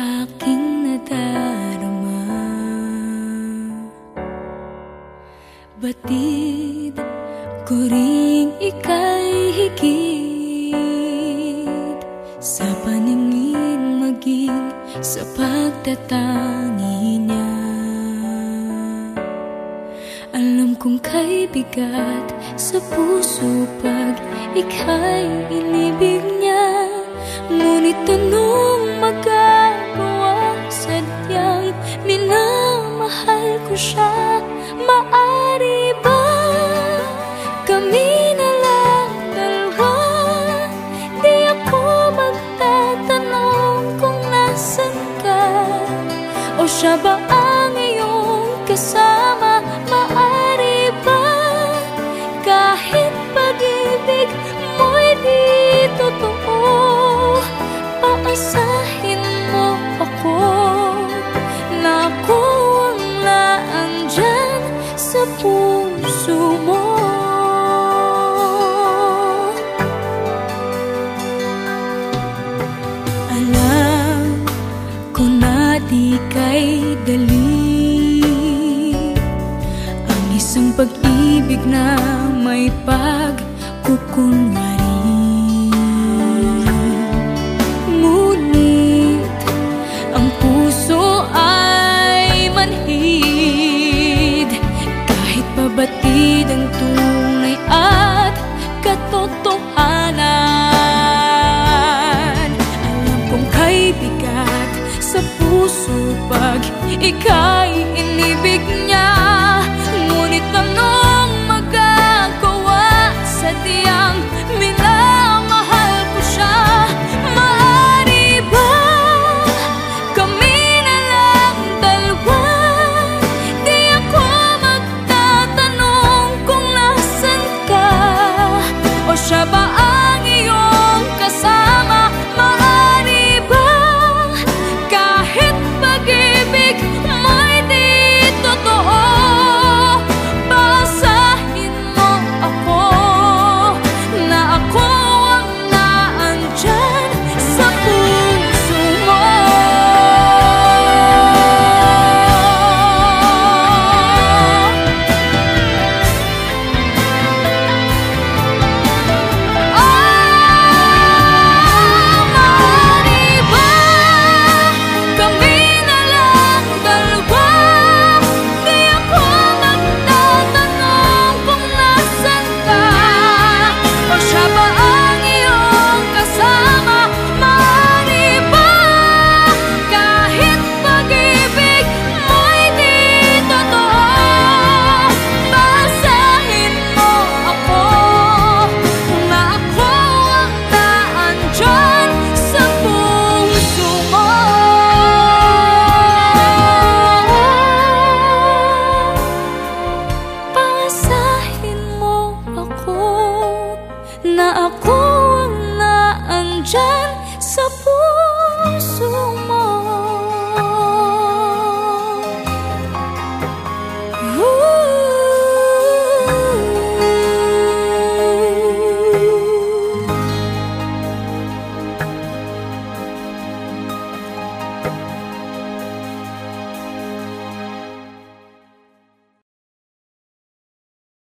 aking nadarama. Batid ko rin ika'y higit Sa paningin maging sa pagtatangi niya. Alam kong kay bigat sa puso pag ika'y inibig niya Ngunit ano ko siya maayos puso mo Alam ko na di kay dali Ang isang pag-ibig na may pagkukunwari. Hatid ang tunay at katotohanan. Alam kong kay bigat sa puso pag ika'y inibig niya Ngunit ang